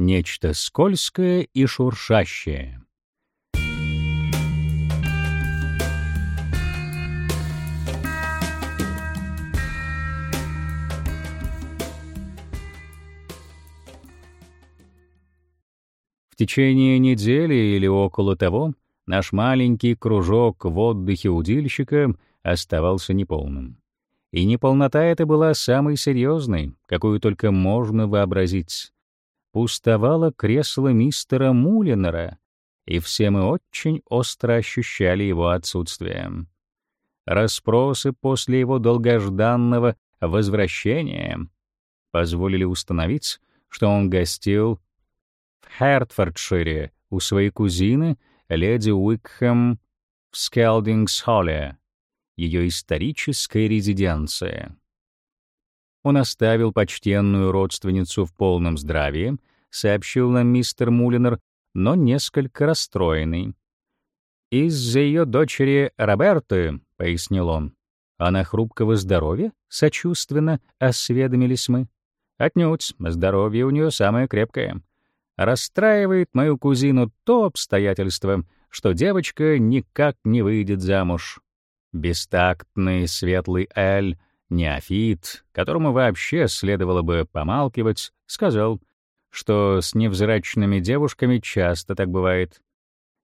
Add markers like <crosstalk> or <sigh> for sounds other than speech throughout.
Нечто скользкое и шуршащее. В течение недели или около того наш маленький кружок в отдыхе удильщика оставался неполным. И неполнота эта была самой серьезной, какую только можно вообразить. Пустовало кресло мистера Мулинера, и все мы очень остро ощущали его отсутствие. Распросы после его долгожданного возвращения позволили установить, что он гостил в Хертфордшире у своей кузины, леди Уикхэм в Скелдингс-Холле, ее исторической резиденции. Он оставил почтенную родственницу в полном здравии, сообщил нам мистер Мулинер, но несколько расстроенный. «Из-за ее дочери Роберты», — пояснил он. «Она хрупкого здоровья?» — сочувственно осведомились мы. «Отнюдь, здоровье у нее самое крепкое. Расстраивает мою кузину то обстоятельство, что девочка никак не выйдет замуж. Бестактный светлый Эль, неофит, которому вообще следовало бы помалкивать, сказал, что с невзрачными девушками часто так бывает.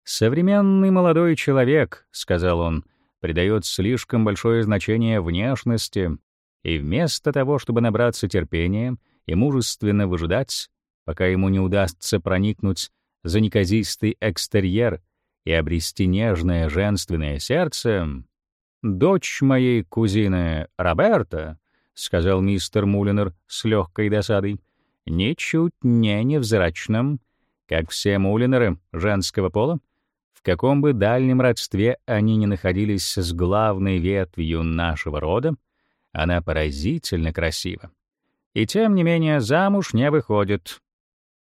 «Современный молодой человек», — сказал он, — «придает слишком большое значение внешности, и вместо того, чтобы набраться терпения и мужественно выжидать, пока ему не удастся проникнуть за неказистый экстерьер и обрести нежное женственное сердце, «Дочь моей кузины Роберта», — сказал мистер Мулинер с легкой досадой, — «ничуть не невзрачным, как все Мулинеры женского пола, в каком бы дальнем родстве они ни находились с главной ветвью нашего рода, она поразительно красива. И тем не менее замуж не выходит.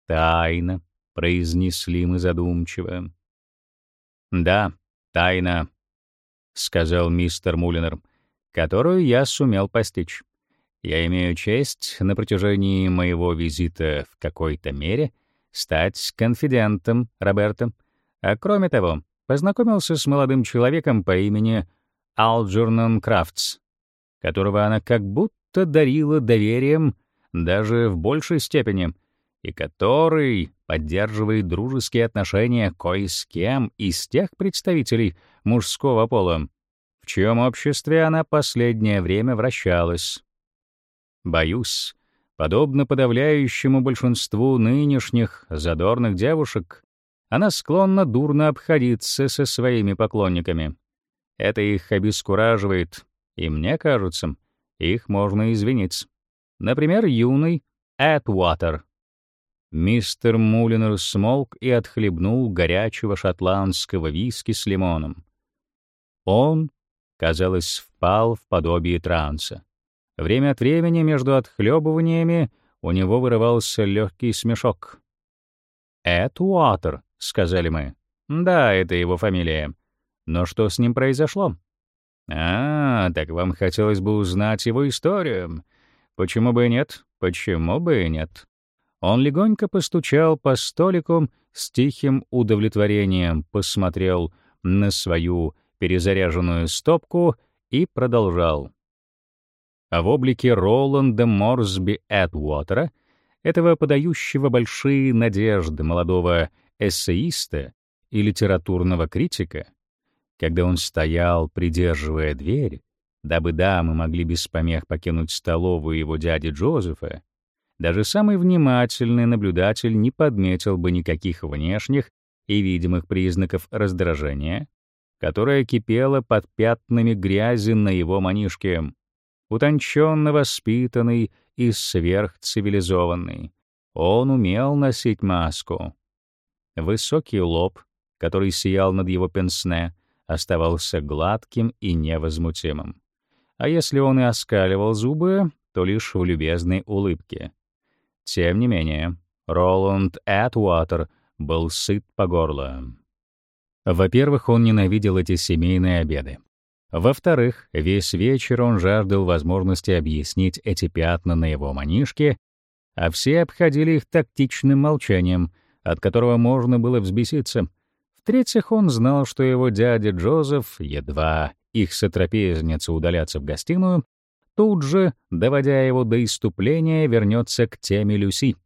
Тайна, произнесли мы задумчиво. Да, тайна, — сказал мистер Мулинер, — которую я сумел постичь. Я имею честь на протяжении моего визита в какой-то мере стать конфидентом Роберта, а кроме того, познакомился с молодым человеком по имени Алджернон Крафтс, которого она как будто дарила доверием даже в большей степени, и который поддерживает дружеские отношения кое с кем из тех представителей мужского пола, в чьем обществе она последнее время вращалась. Боюсь, подобно подавляющему большинству нынешних задорных девушек, она склонна дурно обходиться со своими поклонниками. Это их обескураживает, и мне кажется, их можно извинить. Например, юный Эдватер. Мистер Мулинер смолк и отхлебнул горячего шотландского виски с лимоном. Он, казалось, впал в подобие транса. Время от времени между отхлебываниями у него вырывался легкий смешок. «Эд Уотер», — сказали мы. «Да, это его фамилия. Но что с ним произошло?» «А, так вам хотелось бы узнать его историю. Почему бы и нет? Почему бы и нет?» Он легонько постучал по столику с тихим удовлетворением, посмотрел на свою перезаряженную стопку и продолжал. А в облике Роланда Морсби Эдвотера, этого подающего большие надежды молодого эссеиста и литературного критика, когда он стоял, придерживая дверь, дабы дамы могли без помех покинуть столовую его дяди Джозефа, даже самый внимательный наблюдатель не подметил бы никаких внешних и видимых признаков раздражения, которое кипело под пятнами грязи на его манишке. Утонченно воспитанный и сверхцивилизованный, он умел носить маску. Высокий лоб, который сиял над его пенсне, оставался гладким и невозмутимым. А если он и оскаливал зубы, то лишь в любезной улыбке. Тем не менее, Роланд Эдватер был сыт по горло. Во-первых, он ненавидел эти семейные обеды. Во-вторых, весь вечер он жаждал возможности объяснить эти пятна на его манишке, а все обходили их тактичным молчанием, от которого можно было взбеситься. В-третьих, он знал, что его дядя Джозеф, едва их сотрапезница удалятся в гостиную, тут же, доводя его до иступления, вернется к теме Люси.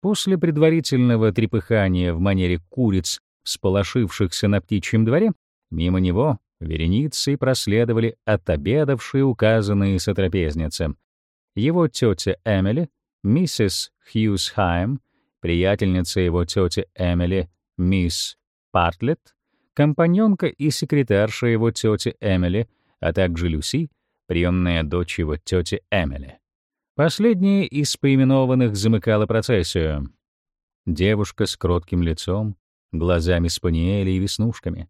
После предварительного трепыхания в манере куриц, сполошившихся на птичьем дворе, мимо него вереницей проследовали отобедавшие указанные сотрапезницы. Его тетя Эмили, миссис Хьюсхайм, приятельница его тети Эмили, мисс Партлетт, компаньонка и секретарша его тети Эмили, а также Люси, приемная дочь его тети Эмили. Последняя из поименованных замыкала процессию. Девушка с кротким лицом, глазами спаниели и веснушками.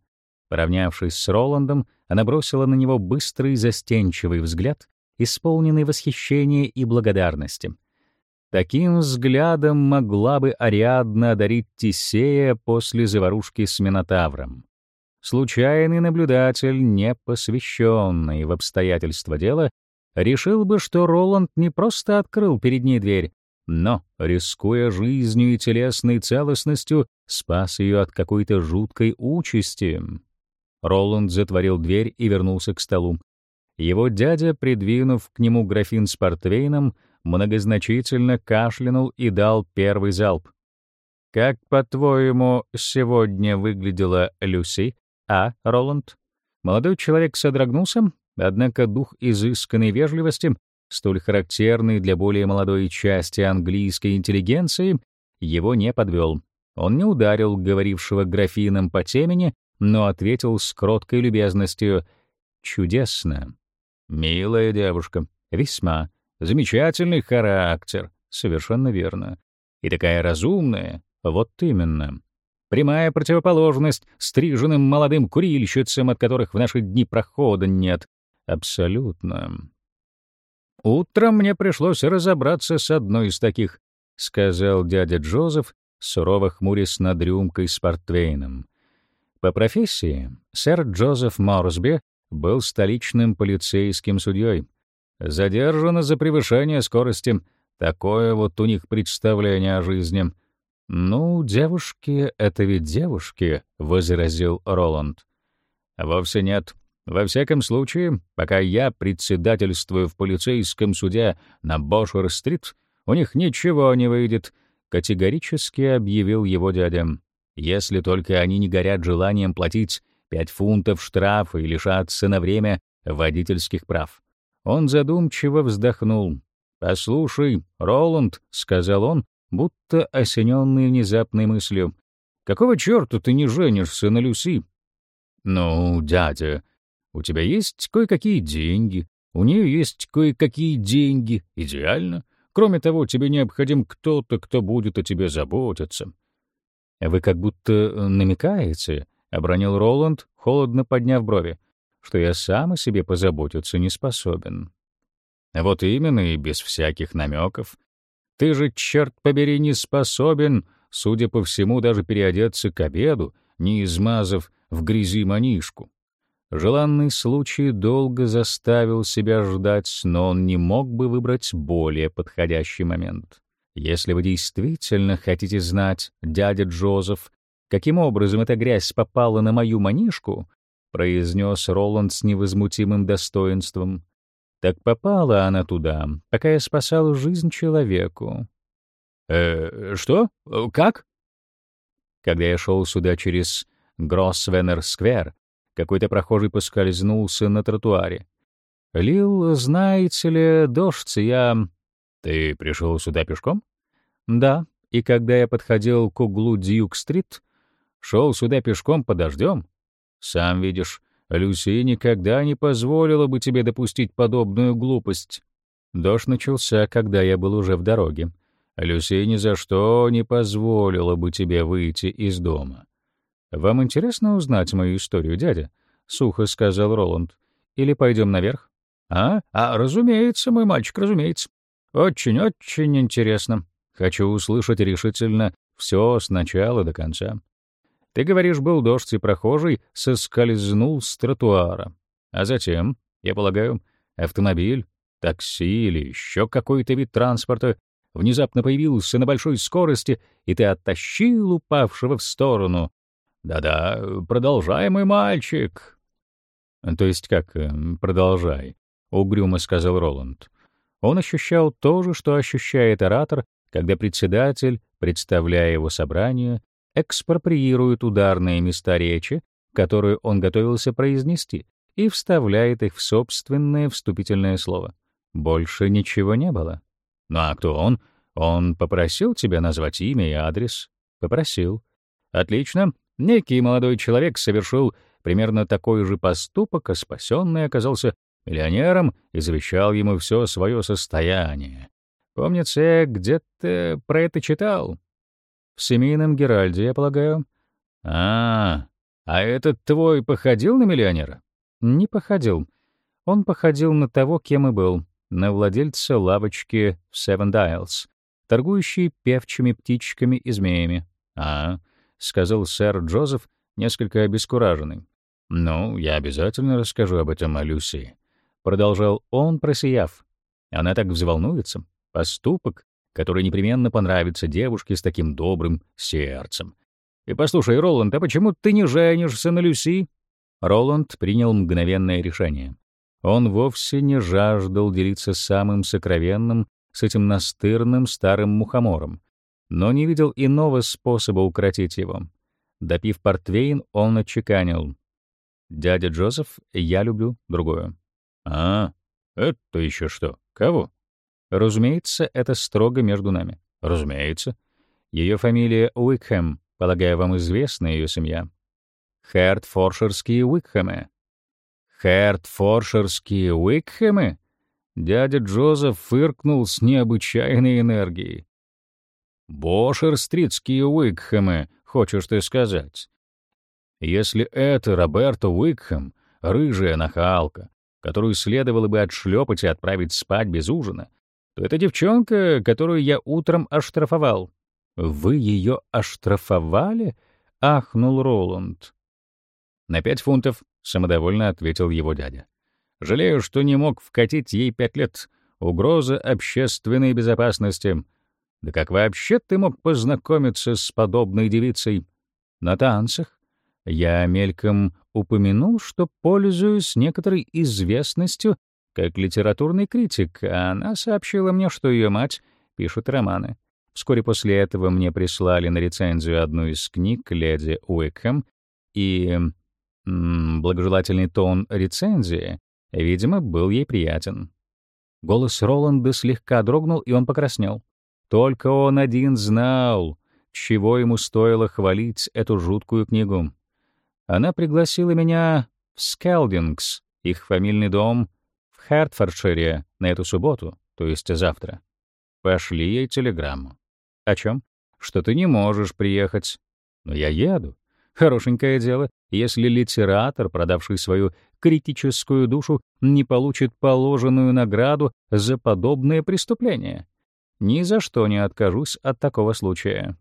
Поравнявшись с Роландом, она бросила на него быстрый застенчивый взгляд, исполненный восхищения и благодарности. Таким взглядом могла бы Ариадна одарить Тисея после заварушки с Минотавром. Случайный наблюдатель, не посвященный в обстоятельства дела, решил бы, что Роланд не просто открыл перед ней дверь, но, рискуя жизнью и телесной целостностью, спас ее от какой-то жуткой участи. Роланд затворил дверь и вернулся к столу. Его дядя, придвинув к нему графин с портвейном, многозначительно кашлянул и дал первый залп. «Как, по-твоему, сегодня выглядела Люси?» «А, Роланд?» Молодой человек содрогнулся, однако дух изысканной вежливости, столь характерный для более молодой части английской интеллигенции, его не подвел. Он не ударил говорившего графином по темени, но ответил с кроткой любезностью «Чудесно». «Милая девушка, весьма. Замечательный характер. Совершенно верно. И такая разумная. Вот именно. Прямая противоположность стриженным молодым курильщицам, от которых в наши дни прохода нет. Абсолютно. Утром мне пришлось разобраться с одной из таких, сказал дядя Джозеф, сурово хмурясь над рюмкой с портвейном. По профессии сэр Джозеф Морсби был столичным полицейским судьей. Задержано за превышение скорости. Такое вот у них представление о жизни — «Ну, девушки — это ведь девушки», — возразил Роланд. «Вовсе нет. Во всяком случае, пока я председательствую в полицейском суде на Бошер-стрит, у них ничего не выйдет», — категорически объявил его дядя. «Если только они не горят желанием платить пять фунтов штрафа и лишаться на время водительских прав». Он задумчиво вздохнул. «Послушай, Роланд», — сказал он, будто осененный внезапной мыслью. «Какого черта ты не женишься на Люси?» «Ну, дядя, у тебя есть кое-какие деньги, у нее есть кое-какие деньги. Идеально. Кроме того, тебе необходим кто-то, кто будет о тебе заботиться». «Вы как будто э, намекаете», — обронил Роланд, холодно подняв брови, «что я сам о себе позаботиться не способен». «Вот именно, и без всяких намеков. Ты же, черт побери, не способен, судя по всему, даже переодеться к обеду, не измазав в грязи манишку. Желанный случай долго заставил себя ждать, но он не мог бы выбрать более подходящий момент. Если вы действительно хотите знать, дядя Джозеф, каким образом эта грязь попала на мою манишку, произнес Роланд с невозмутимым достоинством, так попала она туда, пока я спасал жизнь человеку. «Э, что? Как?» Когда я шел сюда через Гроссвеннер-сквер, какой-то прохожий поскользнулся на тротуаре. Лил, знаете ли, дождь, я... Ты пришел сюда пешком? Да, и когда я подходил к углу Дьюк-стрит, шел сюда пешком под дождем. Сам видишь, Люси никогда не позволила бы тебе допустить подобную глупость. Дождь начался, когда я был уже в дороге. Люси ни за что не позволила бы тебе выйти из дома. Вам интересно узнать мою историю, дядя? сухо сказал Роланд. Или пойдем наверх? А? А, разумеется, мой мальчик, разумеется. Очень-очень интересно. Хочу услышать решительно все с начала до конца. Ты говоришь, был дождь, и прохожий соскользнул с тротуара. А затем, я полагаю, автомобиль, такси или еще какой-то вид транспорта внезапно появился на большой скорости, и ты оттащил упавшего в сторону. Да-да, продолжай, мой мальчик. То есть как э, продолжай? угрюмо сказал Роланд. Он ощущал то же, что ощущает оратор, когда председатель, представляя его собранию, экспроприирует ударные места речи, которые он готовился произнести, и вставляет их в собственное вступительное слово. Больше ничего не было. Ну а кто он? Он попросил тебя назвать имя и адрес? Попросил. Отлично. Некий молодой человек совершил примерно такой же поступок, а спасенный оказался миллионером и завещал ему все свое состояние. Помнится, я где-то про это читал. В семейном Геральде, я полагаю. А, а этот твой походил на миллионера? Не походил. Он походил на того, кем и был, на владельца лавочки в Seven Dials, торгующей певчими птичками и змеями. А, сказал сэр Джозеф, несколько обескураженный. Ну, я обязательно расскажу об этом о Люси, продолжал он, просияв. Она так взволнуется. Поступок, который непременно понравится девушке с таким добрым сердцем. И послушай, Роланд, а почему ты не женишься на Люси? Роланд принял мгновенное решение. Он вовсе не жаждал делиться самым сокровенным с этим настырным старым мухомором, но не видел иного способа укротить его. Допив портвейн, он отчеканил. «Дядя Джозеф, я люблю другое». «А, это еще что? Кого?» «Разумеется, это строго между нами». «Разумеется». Ее фамилия Уикхэм, полагаю, вам известна ее семья. Хертфорширские Уикхэмы. Хертфорширские Уикхэмы? Дядя Джозеф фыркнул с необычайной энергией. Бошерстритские Уикхэмы, хочешь ты сказать? Если это Роберто Уикхэм, рыжая нахалка, которую следовало бы отшлепать и отправить спать без ужина, то это девчонка, которую я утром оштрафовал. Вы ее оштрафовали? ахнул Роланд. «На пять фунтов», — самодовольно ответил его дядя. «Жалею, что не мог вкатить ей пять лет. Угроза общественной безопасности. Да как вообще ты мог познакомиться с подобной девицей? На танцах? Я мельком упомянул, что пользуюсь некоторой известностью как литературный критик, а она сообщила мне, что ее мать пишет романы. Вскоре после этого мне прислали на рецензию одну из книг леди Уикхэм, и благожелательный тон рецензии, видимо, был ей приятен. Голос Роланда слегка дрогнул, и он покраснел. Только он один знал, чего ему стоило хвалить эту жуткую книгу. Она пригласила меня в Скелдингс, их фамильный дом в Хертфордшире, на эту субботу, то есть завтра. Пошли ей телеграмму. О чем? Что ты не можешь приехать. Но я еду. Хорошенькое дело, если литератор, продавший свою критическую душу, не получит положенную награду за подобное преступление. Ни за что не откажусь от такого случая.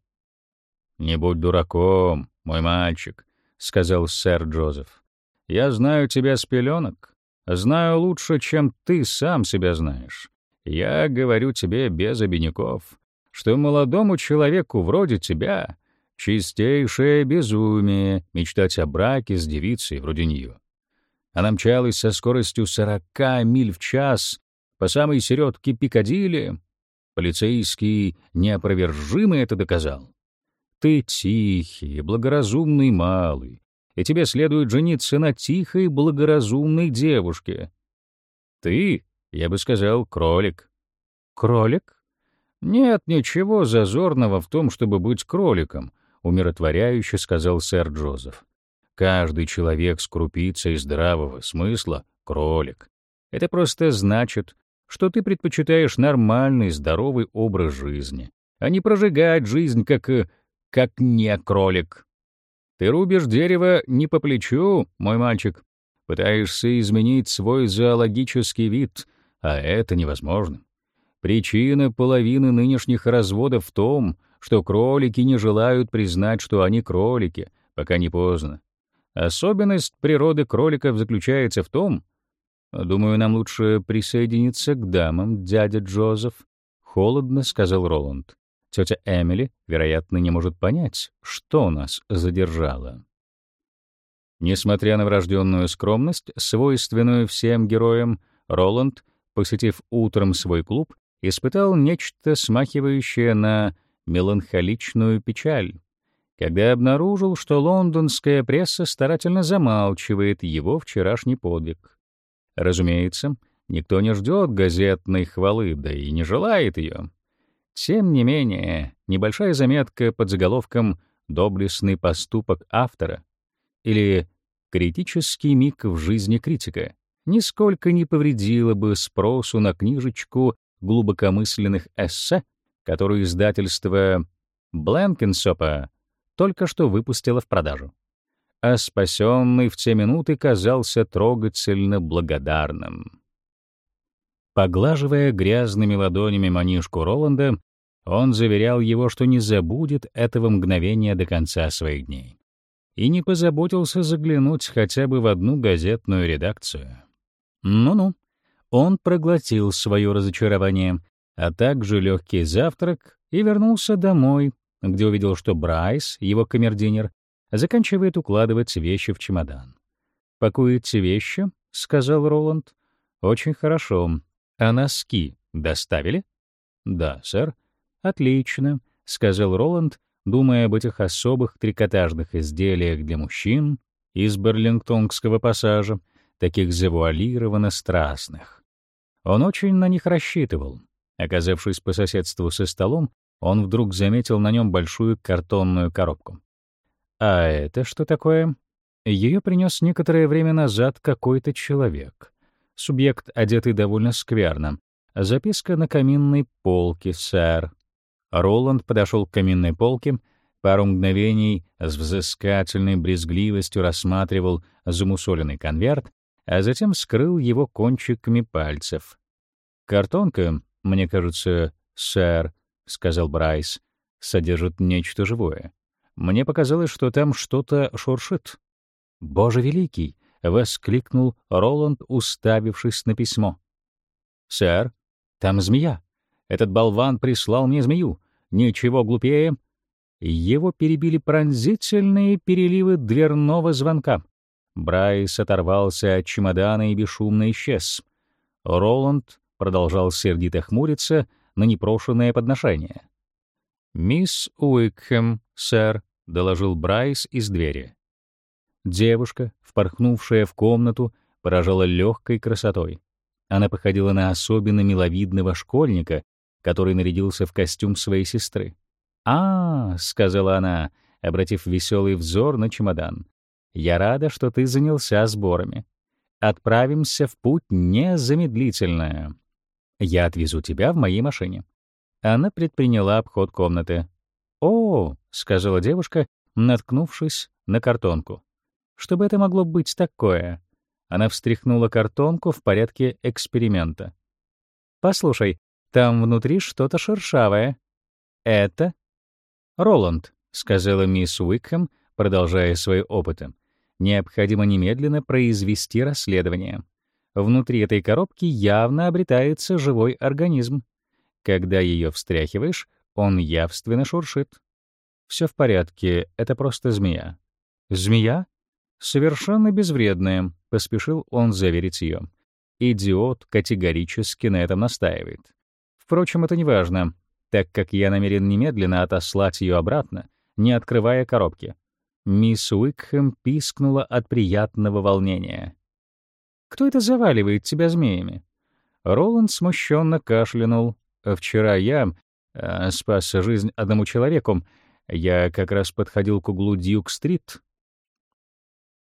«Не будь дураком, мой мальчик», — сказал сэр Джозеф. «Я знаю тебя с пеленок, знаю лучше, чем ты сам себя знаешь. Я говорю тебе без обиняков, что молодому человеку вроде тебя Чистейшее безумие мечтать о браке с девицей вроде нее. Она мчалась со скоростью 40 миль в час по самой середке Пикадилли. Полицейский неопровержимо это доказал. Ты тихий, благоразумный малый, и тебе следует жениться на тихой, благоразумной девушке. Ты, я бы сказал, кролик. Кролик? Нет ничего зазорного в том, чтобы быть кроликом — умиротворяюще сказал сэр Джозеф. Каждый человек с крупицей здравого смысла — кролик. Это просто значит, что ты предпочитаешь нормальный, здоровый образ жизни, а не прожигать жизнь как... Э, как не кролик. Ты рубишь дерево не по плечу, мой мальчик. Пытаешься изменить свой зоологический вид, а это невозможно. Причина половины нынешних разводов в том, что кролики не желают признать, что они кролики, пока не поздно. Особенность природы кроликов заключается в том, думаю, нам лучше присоединиться к дамам, дядя Джозеф, холодно сказал Роланд. Тетя Эмили, вероятно, не может понять, что нас задержало. Несмотря на врожденную скромность, свойственную всем героям, Роланд, посетив утром свой клуб, испытал нечто смахивающее на меланхоличную печаль, когда обнаружил, что лондонская пресса старательно замалчивает его вчерашний подвиг. Разумеется, никто не ждет газетной хвалы, да и не желает ее. Тем не менее, небольшая заметка под заголовком «Доблестный поступок автора» или «Критический миг в жизни критика» нисколько не повредила бы спросу на книжечку глубокомысленных эссе, которую издательство Бленкинсопа только что выпустило в продажу. А спасенный в те минуты казался трогательно благодарным. Поглаживая грязными ладонями манишку Роланда, он заверял его, что не забудет этого мгновения до конца своих дней. И не позаботился заглянуть хотя бы в одну газетную редакцию. Ну-ну, он проглотил свое разочарование, а также легкий завтрак и вернулся домой, где увидел, что Брайс, его камердинер, заканчивает укладывать вещи в чемодан. «Пакуете вещи?» — сказал Роланд. «Очень хорошо. А носки доставили?» «Да, сэр». «Отлично», — сказал Роланд, думая об этих особых трикотажных изделиях для мужчин из Берлингтонгского пассажа, таких завуалированно страстных. Он очень на них рассчитывал. Оказавшись по соседству со столом, он вдруг заметил на нем большую картонную коробку. «А это что такое?» Ее принес некоторое время назад какой-то человек. Субъект, одетый довольно скверно. Записка на каминной полке, сэр. Роланд подошел к каминной полке, пару мгновений с взыскательной брезгливостью рассматривал замусоленный конверт, а затем скрыл его кончиками пальцев. «Картонка, мне кажется, сэр», — сказал Брайс, — «содержит нечто живое. Мне показалось, что там что-то шуршит». «Боже великий!» — воскликнул Роланд, уставившись на письмо. «Сэр, там змея. Этот болван прислал мне змею. Ничего глупее». Его перебили пронзительные переливы дверного звонка. Брайс оторвался от чемодана и бесшумно исчез. Роланд продолжал сердито хмуриться на непрошенное подношение. «Мисс Уикхэм, сэр», — доложил Брайс из двери. Девушка, впорхнувшая в комнату, поражала легкой красотой. Она походила на особенно миловидного школьника, который нарядился в костюм своей сестры. «А, — сказала она, обратив веселый взор на чемодан, я рада, что ты занялся сборами. Отправимся в путь незамедлительно. Я отвезу тебя в моей машине». Она предприняла обход комнаты. «О», — сказала девушка, наткнувшись на картонку. «Что бы это могло быть такое?» Она встряхнула картонку в порядке эксперимента. «Послушай, там внутри что-то шершавое». «Это?» «Роланд», — сказала мисс Уикхэм, продолжая свои опыты. Необходимо немедленно произвести расследование. Внутри этой коробки явно обретается живой организм. Когда ее встряхиваешь, он явственно шуршит. Все в порядке, это просто змея. Змея? Совершенно безвредная, поспешил он заверить ее. Идиот категорически на этом настаивает. Впрочем, это не важно, так как я намерен немедленно отослать ее обратно, не открывая коробки. Мисс Уикхэм пискнула от приятного волнения. «Кто это заваливает тебя змеями?» Роланд смущенно кашлянул. «Вчера я э, спас жизнь одному человеку. Я как раз подходил к углу Дьюк-стрит».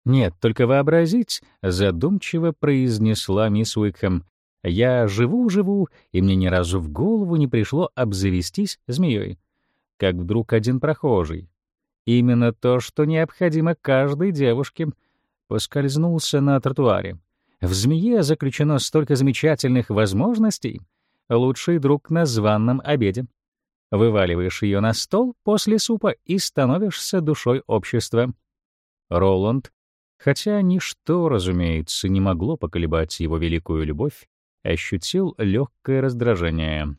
«Нет, только вообразить», — задумчиво произнесла мисс Уикхэм. «Я живу-живу, и мне ни разу в голову не пришло обзавестись змеей. Как вдруг один прохожий, Именно то, что необходимо каждой девушке. Поскользнулся на тротуаре. В змее заключено столько замечательных возможностей. Лучший друг на званном обеде. Вываливаешь ее на стол после супа и становишься душой общества. Роланд, хотя ничто, разумеется, не могло поколебать его великую любовь, ощутил легкое раздражение.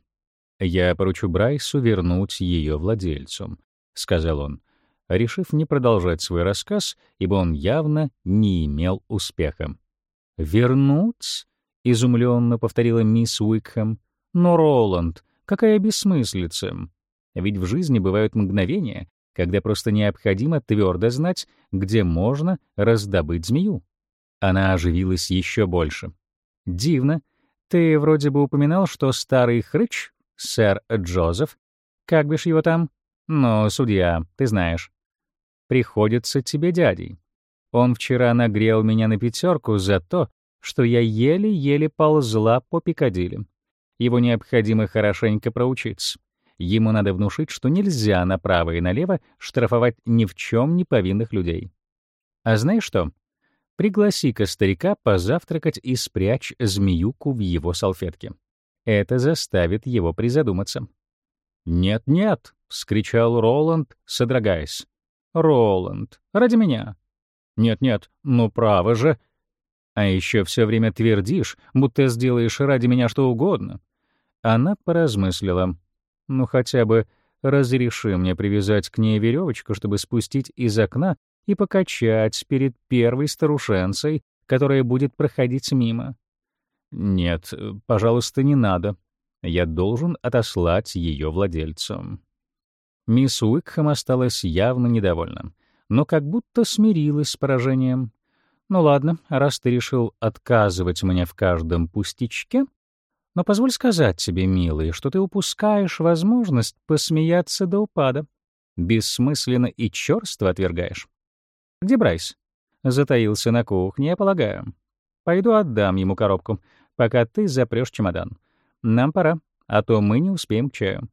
«Я поручу Брайсу вернуть ее владельцу», — сказал он, решив не продолжать свой рассказ, ибо он явно не имел успеха. «Вернуть?» — изумленно повторила мисс Уикхэм. «Но, Роланд, какая бессмыслица! Ведь в жизни бывают мгновения, когда просто необходимо твердо знать, где можно раздобыть змею». Она оживилась еще больше. «Дивно. Ты вроде бы упоминал, что старый хрыч сэр Джозеф, как бишь его там? Ну, судья, ты знаешь. Приходится тебе дядей. Он вчера нагрел меня на пятерку за то, что я еле-еле ползла по Пикадилли. Его необходимо хорошенько проучиться. Ему надо внушить, что нельзя направо и налево штрафовать ни в чем не повинных людей. А знаешь что? Пригласи-ка старика позавтракать и спрячь змеюку в его салфетке. Это заставит его призадуматься. «Нет-нет!» — вскричал Роланд, содрогаясь. «Роланд, ради меня!» «Нет-нет, ну право же!» «А еще все время твердишь, будто сделаешь ради меня что угодно». Она поразмыслила. «Ну хотя бы разреши мне привязать к ней веревочку, чтобы спустить из окна и покачать перед первой старушенцей, которая будет проходить мимо. «Нет, пожалуйста, не надо. Я должен отослать ее владельцу». Мисс Уикхэм осталась явно недовольна, но как будто смирилась с поражением. «Ну ладно, раз ты решил отказывать мне в каждом пустячке, но позволь сказать тебе, милый, что ты упускаешь возможность посмеяться до упада. Бессмысленно и чёрство отвергаешь. Где Брайс? Затаился на кухне, я полагаю. Пойду отдам ему коробку пока ты запрёшь чемодан. Нам пора, а то мы не успеем к чаю.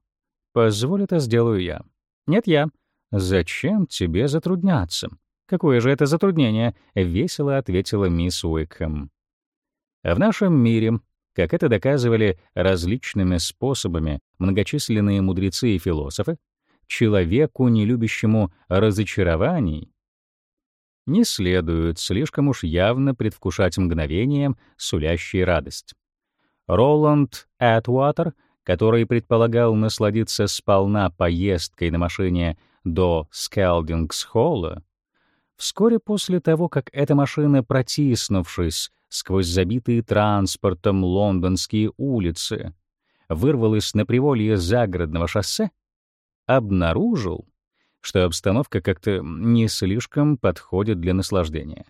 Позволь это сделаю я. Нет, я. Зачем тебе затрудняться? Какое же это затруднение? Весело ответила мисс Уикхэм. В нашем мире, как это доказывали различными способами многочисленные мудрецы и философы, человеку, не любящему разочарований, не следует слишком уж явно предвкушать мгновением, сулящие радость. Роланд Этватер, который предполагал насладиться сполна поездкой на машине до Скелдингс-Холла, вскоре после того, как эта машина, протиснувшись сквозь забитые транспортом лондонские улицы, вырвалась на приволье загородного шоссе, обнаружил, что обстановка как-то не слишком подходит для наслаждения.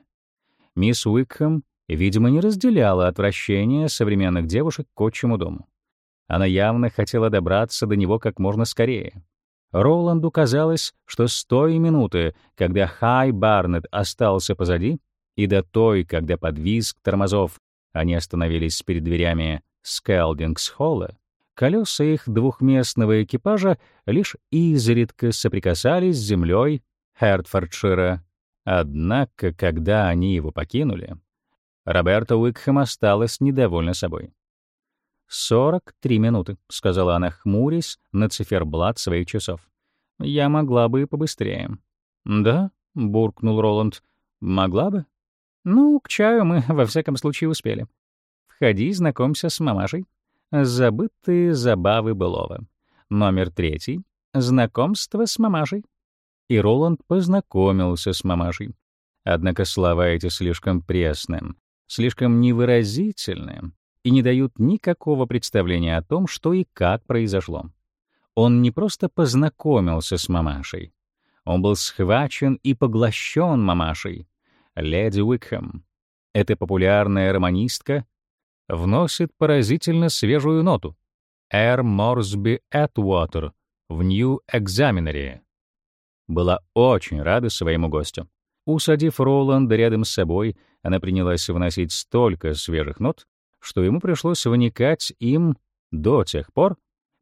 Мисс Уикхэм, видимо, не разделяла отвращение современных девушек к отчему дому. Она явно хотела добраться до него как можно скорее. Роланду казалось, что с той минуты, когда Хай Барнетт остался позади, и до той, когда под визг тормозов они остановились перед дверями Скелдингс-холла, Колеса их двухместного экипажа лишь изредка соприкасались с землей Хертфордшира. Однако, когда они его покинули, Роберта Уикхэм осталась недовольна собой. «Сорок три минуты», — сказала она, хмурясь на циферблат своих часов. «Я могла бы и побыстрее». «Да?» — буркнул Роланд. «Могла бы?» «Ну, к чаю мы, <laughs> во всяком случае, успели. Входи, знакомься с мамашей». Забытые забавы былого. Номер третий. Знакомство с мамашей. И Роланд познакомился с мамашей. Однако слова эти слишком пресны, слишком невыразительны и не дают никакого представления о том, что и как произошло. Он не просто познакомился с мамашей. Он был схвачен и поглощен мамашей. Леди Уикхэм. Эта популярная романистка вносит поразительно свежую ноту. Эр Морсби Этвотер в Нью Экзаменере. Была очень рада своему гостю. Усадив Роланда рядом с собой, она принялась вносить столько свежих нот, что ему пришлось вникать им до тех пор,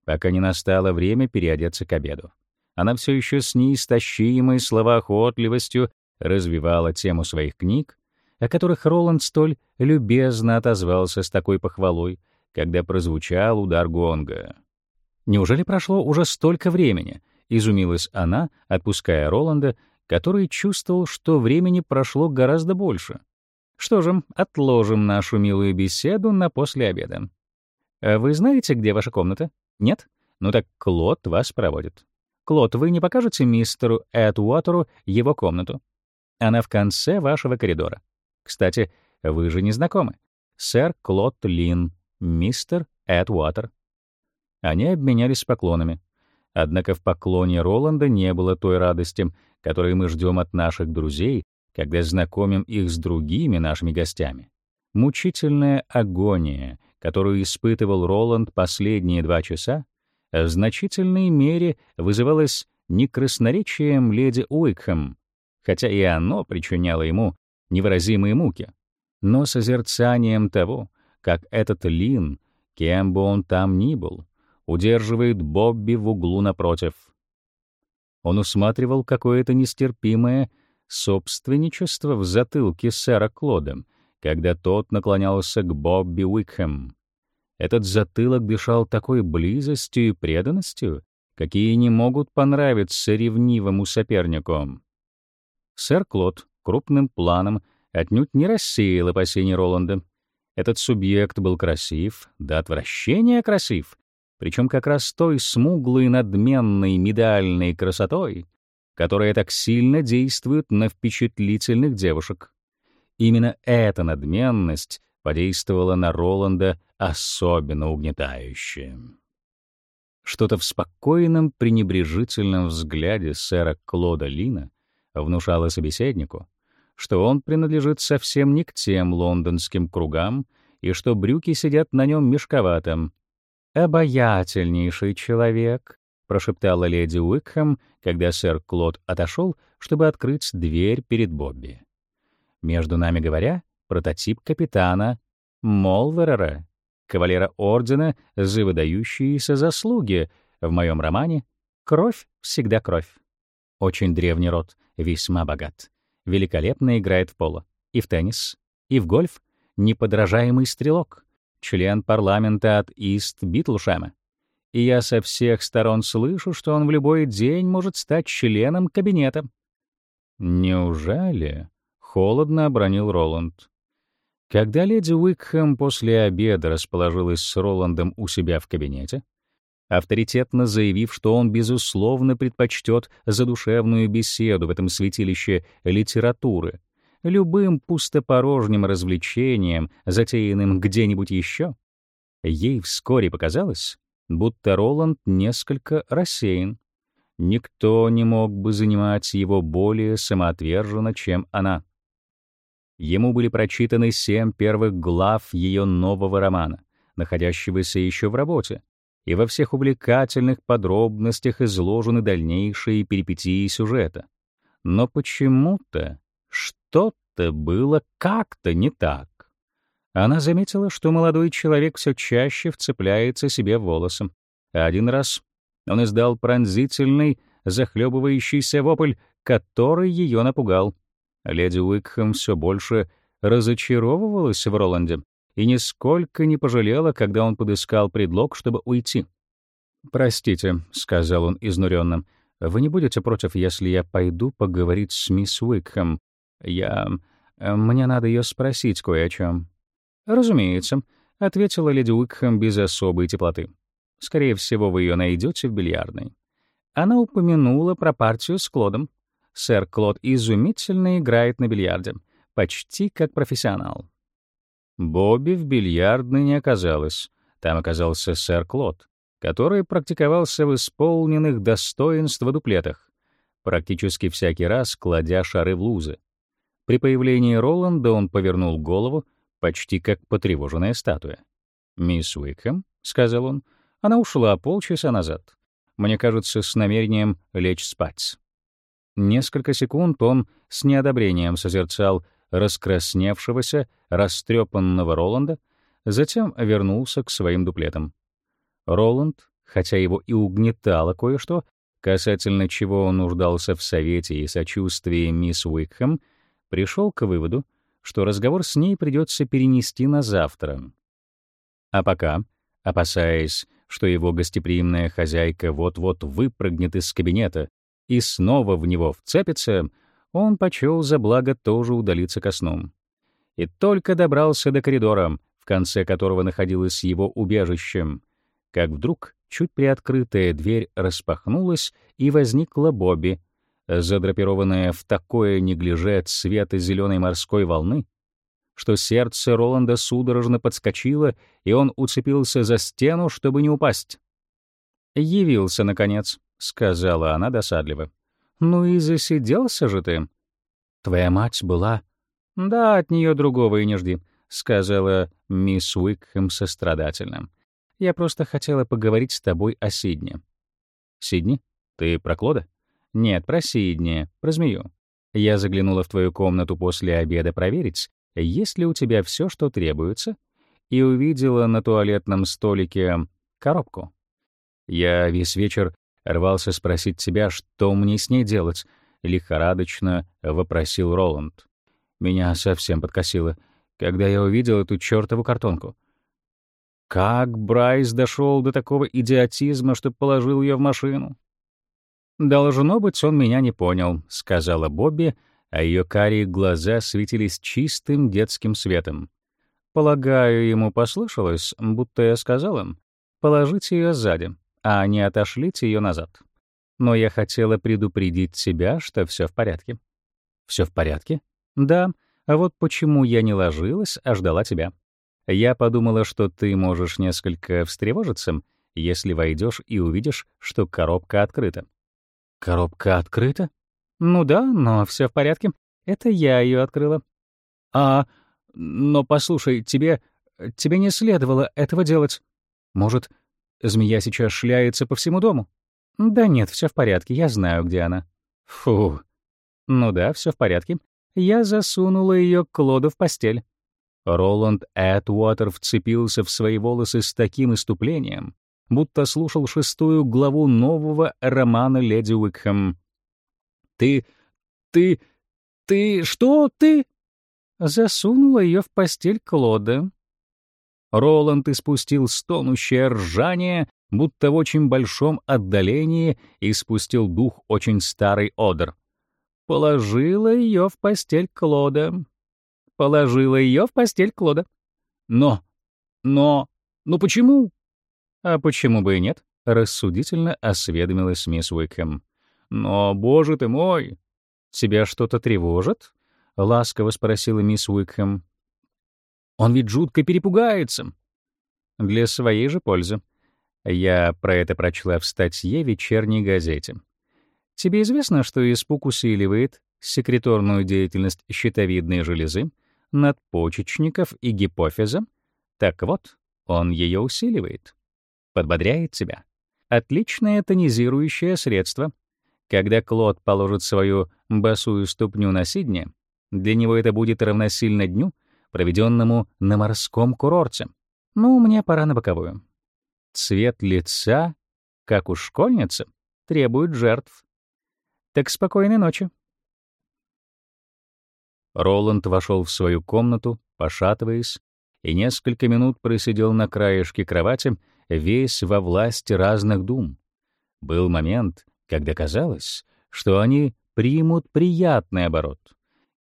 пока не настало время переодеться к обеду. Она все еще с неистощимой словоохотливостью развивала тему своих книг, о которых Роланд столь любезно отозвался с такой похвалой, когда прозвучал удар гонга. «Неужели прошло уже столько времени?» — изумилась она, отпуская Роланда, который чувствовал, что времени прошло гораздо больше. «Что же, отложим нашу милую беседу на после обеда. А вы знаете, где ваша комната? Нет? Ну так Клод вас проводит. Клод, вы не покажете мистеру Эдуотеру его комнату? Она в конце вашего коридора. Кстати, вы же не знакомы. Сэр Клод Лин, мистер Эдуотер. Они обменялись поклонами. Однако в поклоне Роланда не было той радости, которую мы ждем от наших друзей, когда знакомим их с другими нашими гостями. Мучительная агония, которую испытывал Роланд последние два часа, в значительной мере вызывалась не красноречием леди Уикхэм, хотя и оно причиняло ему невыразимые муки, но созерцанием того, как этот Лин, кем бы он там ни был, удерживает Бобби в углу напротив. Он усматривал какое-то нестерпимое собственничество в затылке сэра Клода, когда тот наклонялся к Бобби Уикхэм. Этот затылок дышал такой близостью и преданностью, какие не могут понравиться ревнивому сопернику. Сэр Клод крупным планом отнюдь не рассеял опасения Роланда. Этот субъект был красив, до отвращения красив, причем как раз той смуглой надменной медальной красотой, которая так сильно действует на впечатлительных девушек. Именно эта надменность подействовала на Роланда особенно угнетающе. Что-то в спокойном, пренебрежительном взгляде сэра Клода Лина внушало собеседнику, что он принадлежит совсем не к тем лондонским кругам и что брюки сидят на нем мешковато. «Обаятельнейший человек», — прошептала леди Уикхэм, когда сэр Клод отошел, чтобы открыть дверь перед Бобби. Между нами говоря, прототип капитана Молверера, кавалера ордена за выдающиеся заслуги в моем романе «Кровь всегда кровь». Очень древний род, весьма богат. Великолепно играет в поло, и в теннис, и в гольф, неподражаемый стрелок, член парламента от Ист Битлшема. И я со всех сторон слышу, что он в любой день может стать членом кабинета. Неужели? Холодно обронил Роланд. Когда леди Уикхэм после обеда расположилась с Роландом у себя в кабинете, авторитетно заявив, что он, безусловно, предпочтет задушевную беседу в этом святилище литературы, любым пустопорожним развлечением, затеянным где-нибудь еще, ей вскоре показалось, будто Роланд несколько рассеян. Никто не мог бы занимать его более самоотверженно, чем она. Ему были прочитаны семь первых глав ее нового романа, находящегося еще в работе, и во всех увлекательных подробностях изложены дальнейшие перипетии сюжета. Но почему-то что-то было как-то не так. Она заметила, что молодой человек все чаще вцепляется себе в волосы. Один раз он издал пронзительный, захлебывающийся вопль, который ее напугал. Леди Уикхэм все больше разочаровывалась в Роланде и нисколько не пожалела, когда он подыскал предлог, чтобы уйти. «Простите», — сказал он изнуренно, — «вы не будете против, если я пойду поговорить с мисс Уикхэм? Я... Мне надо ее спросить кое о чем». «Разумеется», — ответила леди Уикхэм без особой теплоты. «Скорее всего, вы ее найдете в бильярдной». Она упомянула про партию с Клодом. Сэр Клод изумительно играет на бильярде, почти как профессионал. Бобби в бильярдной не оказалось. Там оказался сэр Клод, который практиковался в исполненных достоинств дуплетах, практически всякий раз кладя шары в лузы. При появлении Роланда он повернул голову, почти как потревоженная статуя. «Мисс Уикхэм», — сказал он, — «она ушла полчаса назад. Мне кажется, с намерением лечь спать». Несколько секунд он с неодобрением созерцал раскрасневшегося, растрепанного Роланда, затем вернулся к своим дуплетам. Роланд, хотя его и угнетало кое-что, касательно чего он нуждался в совете и сочувствии мисс Уикхэм, пришел к выводу, что разговор с ней придется перенести на завтра. А пока, опасаясь, что его гостеприимная хозяйка вот-вот выпрыгнет из кабинета и снова в него вцепится, он почел за благо тоже удалиться ко сну. И только добрался до коридора, в конце которого находилось его убежище, как вдруг чуть приоткрытая дверь распахнулась, и возникла Бобби, задрапированная в такое неглиже цвета зеленой морской волны, что сердце Роланда судорожно подскочило, и он уцепился за стену, чтобы не упасть. «Явился, наконец», — сказала она досадливо. «Ну и засиделся же ты». «Твоя мать была...» «Да, от нее другого и не жди», — сказала мисс Уикхэм сострадательно. «Я просто хотела поговорить с тобой о Сидне». «Сидни? Ты про Клода?» «Нет, про Сидни, про змею. Я заглянула в твою комнату после обеда проверить, есть ли у тебя все, что требуется, и увидела на туалетном столике коробку. Я весь вечер рвался спросить тебя, что мне с ней делать, лихорадочно вопросил Роланд. Меня совсем подкосило, когда я увидел эту чёртову картонку. Как Брайс дошел до такого идиотизма, что положил ее в машину? Должно быть, он меня не понял, сказала Бобби, а ее карие глаза светились чистым детским светом. Полагаю, ему послышалось, будто я сказал им, положите ее сзади, а не отошлите ее назад. Но я хотела предупредить тебя, что все в порядке. Все в порядке? Да, а вот почему я не ложилась, а ждала тебя. Я подумала, что ты можешь несколько встревожиться, если войдешь и увидишь, что коробка открыта. Коробка открыта? Ну да, но все в порядке. Это я ее открыла. А, но послушай, тебе тебе не следовало этого делать. Может, змея сейчас шляется по всему дому? Да нет, все в порядке, я знаю, где она. Фу. Ну да, все в порядке. Я засунула ее к Клоду в постель. Роланд Эдуотер вцепился в свои волосы с таким иступлением, будто слушал шестую главу нового романа «Леди Уикхэм». Ты... ты... ты... что ты?» Засунула ее в постель Клода. Роланд испустил стонущее ржание, будто в очень большом отдалении испустил дух очень старый одр. Положила ее в постель Клода. Положила ее в постель Клода. Но... но... ну почему? А почему бы и нет? Рассудительно осведомилась мисс Уикхэм. «Но, боже ты мой! Тебя что-то тревожит?» — ласково спросила мисс Уикхэм. «Он ведь жутко перепугается». «Для своей же пользы. Я про это прочла в статье в вечерней газете. Тебе известно, что испуг усиливает секреторную деятельность щитовидной железы, надпочечников и гипофиза? Так вот, он ее усиливает. Подбодряет тебя. Отличное тонизирующее средство. Когда Клод положит свою босую ступню на Сидне, для него это будет равносильно дню, проведенному на морском курорте. Ну, мне пора на боковую. Цвет лица, как у школьницы, требует жертв. Так спокойной ночи. Роланд вошел в свою комнату, пошатываясь, и несколько минут просидел на краешке кровати, весь во власти разных дум. Был момент, когда казалось, что они примут приятный оборот.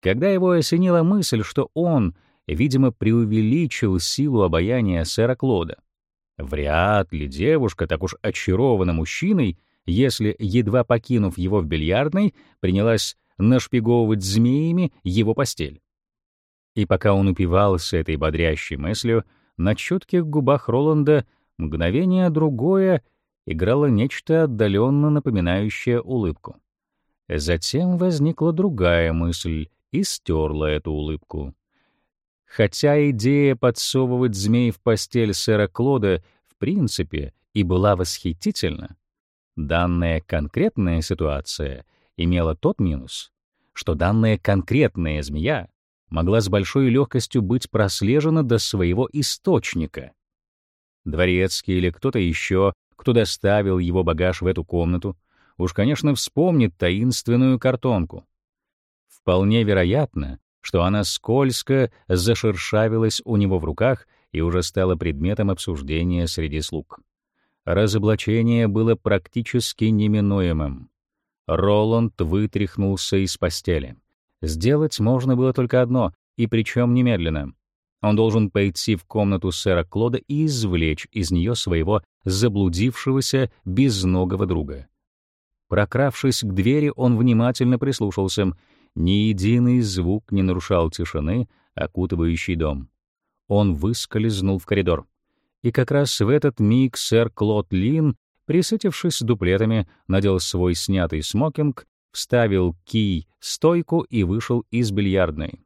Когда его осенила мысль, что он, видимо, преувеличил силу обаяния сэра Клода. Вряд ли девушка так уж очарована мужчиной, если, едва покинув его в бильярдной, принялась нашпиговывать змеями его постель. И пока он упивался этой бодрящей мыслью, на чутких губах Роланда мгновение другое играло нечто отдаленно напоминающее улыбку. Затем возникла другая мысль и стерла эту улыбку. Хотя идея подсовывать змей в постель сэра Клода в принципе и была восхитительна, данная конкретная ситуация имела тот минус, что данная конкретная змея могла с большой легкостью быть прослежена до своего источника. Дворецкий или кто-то еще кто доставил его багаж в эту комнату, уж, конечно, вспомнит таинственную картонку. Вполне вероятно, что она скользко зашершавилась у него в руках и уже стала предметом обсуждения среди слуг. Разоблачение было практически неминуемым. Роланд вытряхнулся из постели. Сделать можно было только одно, и причем немедленно. Он должен пойти в комнату сэра Клода и извлечь из нее своего заблудившегося безногого друга. Прокравшись к двери, он внимательно прислушался. Ни единый звук не нарушал тишины, окутывающей дом. Он выскользнул в коридор. И как раз в этот миг сэр Клод Лин, присытившись дуплетами, надел свой снятый смокинг, вставил кий в стойку и вышел из бильярдной.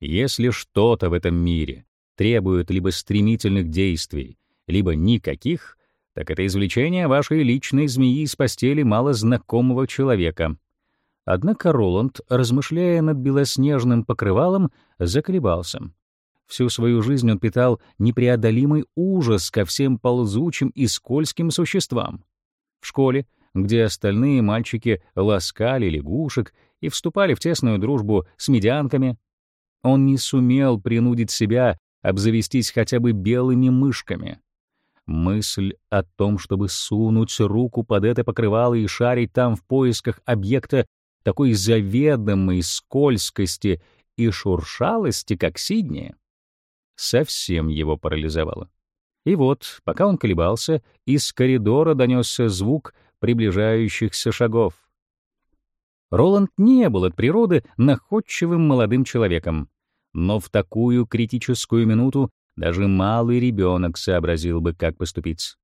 Если что-то в этом мире требует либо стремительных действий, либо никаких, так это извлечение вашей личной змеи из постели малознакомого человека. Однако Роланд, размышляя над белоснежным покрывалом, заколебался. Всю свою жизнь он питал непреодолимый ужас ко всем ползучим и скользким существам. В школе, где остальные мальчики ласкали лягушек и вступали в тесную дружбу с медянками, он не сумел принудить себя обзавестись хотя бы белыми мышками. Мысль о том, чтобы сунуть руку под это покрывало и шарить там в поисках объекта такой заведомой скользкости и шуршалости, как Сидни, совсем его парализовала. И вот, пока он колебался, из коридора донесся звук приближающихся шагов. Роланд не был от природы находчивым молодым человеком, но в такую критическую минуту даже малый ребенок сообразил бы, как поступить.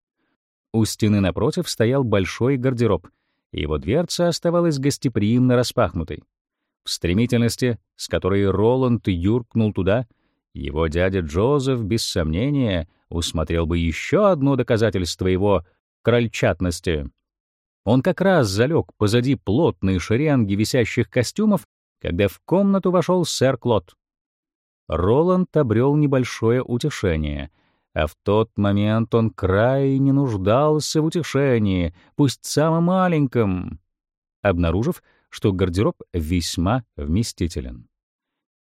У стены напротив стоял большой гардероб, его дверца оставалась гостеприимно распахнутой. В стремительности, с которой Роланд юркнул туда, его дядя Джозеф, без сомнения, усмотрел бы еще одно доказательство его крольчатности. Он как раз залег позади плотной шеренги висящих костюмов, когда в комнату вошел сэр Клод. Роланд обрел небольшое утешение, а в тот момент он крайне нуждался в утешении, пусть самом маленьком, обнаружив, что гардероб весьма вместителен.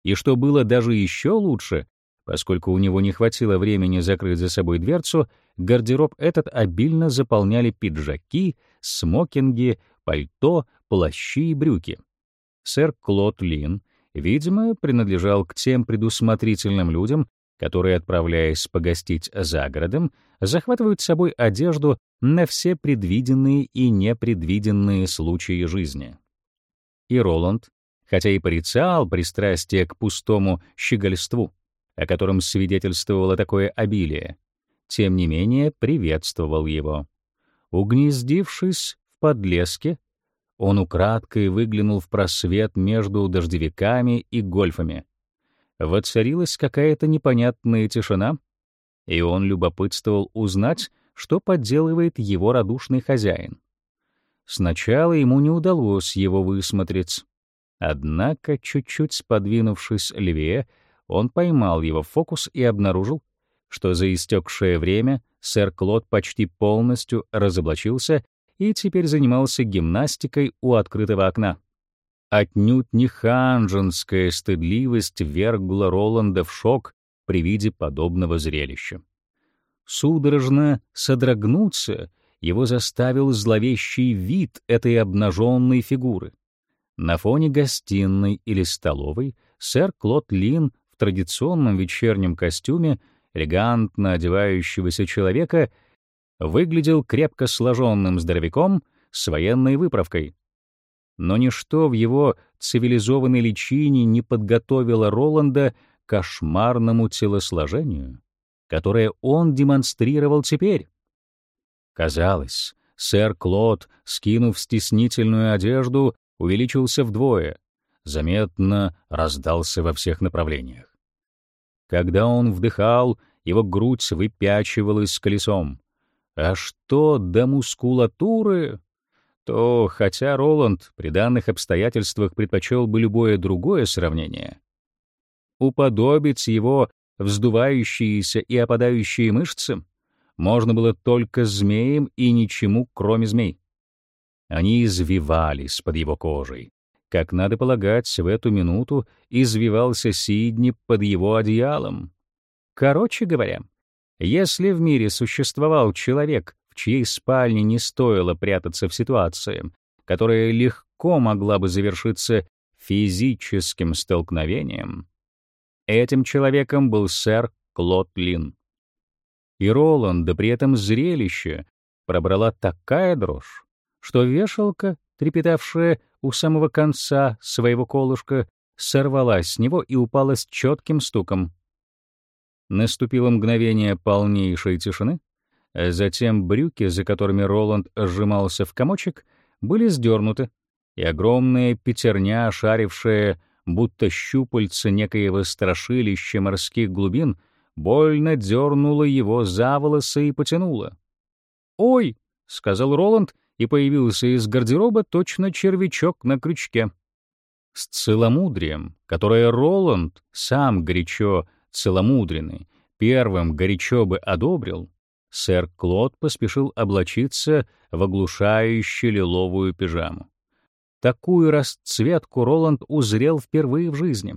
И что было даже еще лучше, поскольку у него не хватило времени закрыть за собой дверцу, гардероб этот обильно заполняли пиджаки, смокинги, пальто, плащи и брюки. Сэр Клод Лин — видимо, принадлежал к тем предусмотрительным людям, которые, отправляясь погостить за городом, захватывают с собой одежду на все предвиденные и непредвиденные случаи жизни. И Роланд, хотя и порицал пристрастие к пустому щегольству, о котором свидетельствовало такое обилие, тем не менее приветствовал его. Угнездившись в подлеске, он украдкой выглянул в просвет между дождевиками и гольфами. Воцарилась какая-то непонятная тишина, и он любопытствовал узнать, что подделывает его радушный хозяин. Сначала ему не удалось его высмотреть. Однако, чуть-чуть сподвинувшись левее, он поймал его в фокус и обнаружил, что за истекшее время сэр Клод почти полностью разоблачился и теперь занимался гимнастикой у открытого окна. Отнюдь не ханженская стыдливость вергла Роланда в шок при виде подобного зрелища. Судорожно содрогнуться его заставил зловещий вид этой обнаженной фигуры. На фоне гостиной или столовой сэр Клод Лин в традиционном вечернем костюме элегантно одевающегося человека — выглядел крепко сложенным здоровяком с военной выправкой. Но ничто в его цивилизованной личине не подготовило Роланда к кошмарному телосложению, которое он демонстрировал теперь. Казалось, сэр Клод, скинув стеснительную одежду, увеличился вдвое, заметно раздался во всех направлениях. Когда он вдыхал, его грудь выпячивалась колесом, а что до мускулатуры, то хотя Роланд при данных обстоятельствах предпочел бы любое другое сравнение, уподобить его вздувающиеся и опадающие мышцы можно было только змеям и ничему, кроме змей. Они извивались под его кожей. Как надо полагать, в эту минуту извивался Сидни под его одеялом. Короче говоря, если в мире существовал человек, в чьей спальне не стоило прятаться в ситуации, которая легко могла бы завершиться физическим столкновением, этим человеком был сэр Клод Лин. и Роланда при этом зрелище пробрала такая дрожь, что вешалка, трепетавшая у самого конца своего колышка, сорвалась с него и упала с четким стуком. Наступило мгновение полнейшей тишины, затем брюки, за которыми Роланд сжимался в комочек, были сдернуты, и огромная пятерня, шарившая, будто щупальца некоего страшилища морских глубин, больно дернула его за волосы и потянула. «Ой!» — сказал Роланд, и появился из гардероба точно червячок на крючке. С целомудрием, которое Роланд, сам горячо целомудренный, первым горячо бы одобрил, сэр Клод поспешил облачиться в оглушающую лиловую пижаму. Такую расцветку Роланд узрел впервые в жизни,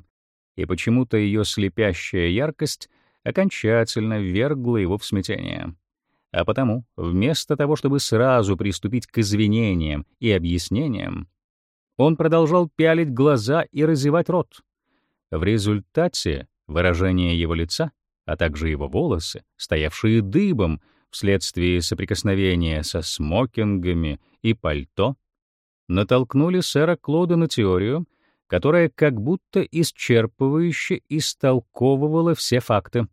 и почему-то ее слепящая яркость окончательно ввергла его в смятение. А потому, вместо того, чтобы сразу приступить к извинениям и объяснениям, он продолжал пялить глаза и разевать рот. В результате выражение его лица, а также его волосы, стоявшие дыбом вследствие соприкосновения со смокингами и пальто, натолкнули сэра Клода на теорию, которая как будто исчерпывающе истолковывала все факты.